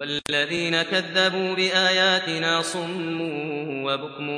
والذين كذبوا بآياتنا صم وبكم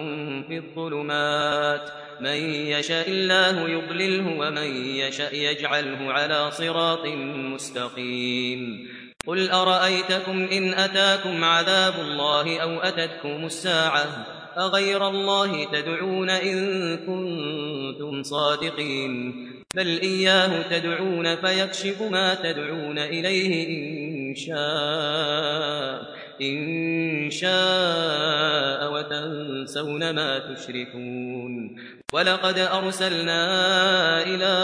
في الظلمات. من يشاء الله يضلله ومن يشاء يجعله على صراط مستقيم. قل أرأيتكم إن أتاكم عذاب الله أو أتتكم الساعة أغير الله تدعون إن كنتم صادقين. بل إياه تدعون فيكشف ما تدعون إليه إن شاء إن شاء وتنسون ما تشركون. ولقد أرسلنا إلى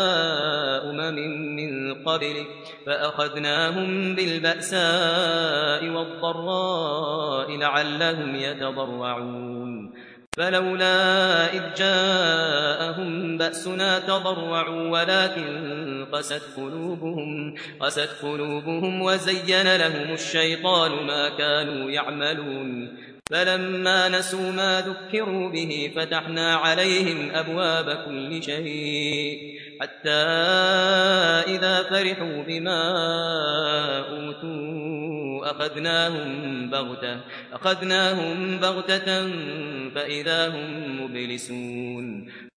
أمم من قبلك فأخذناهم بالبأساء والضراء لعلهم يتضرعون. فلولا إذ جاءهم بأسنا تضرعوا ولكن قست قلوبهم, قست قلوبهم وزين لهم الشيطان ما كانوا يعملون. فلما نسوا ما ذكروا به فتحنا عليهم أبواب كل شيء. حتى إذا فرحوا بما أوتوا أخذناهم بغتة, أخذناهم بغتة فإذا هم مبلسون.